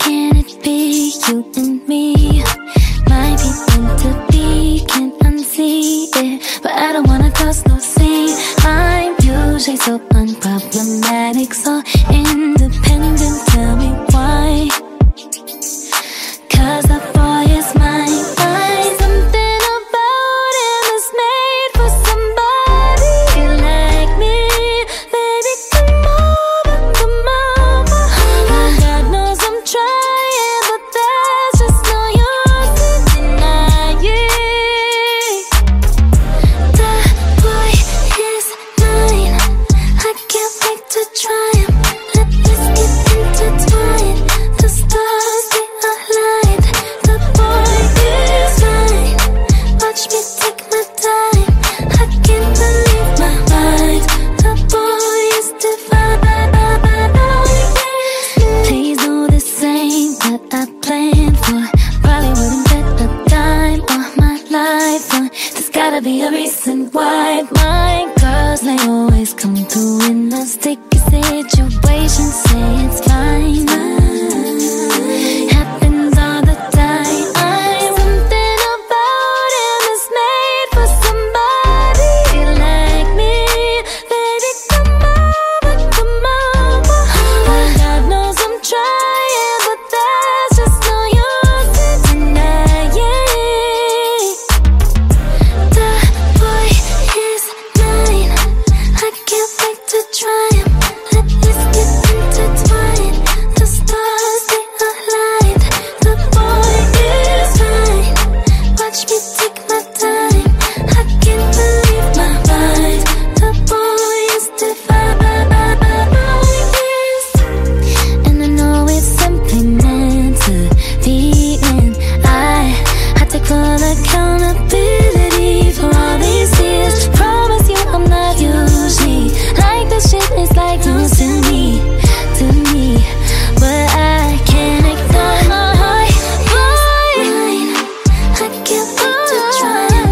Can it be you and me? Might be meant to be, can't unsee it. But I don't wanna cause no scene I'm usually so unproblematic, so independent. Tell me why. Gotta be a reason why my girls they always come through in a sticky situation. Say it's fine. accountability for all these years. Promise you I'm not like this shit is like to me, to me. But I can't ignore my. I trying.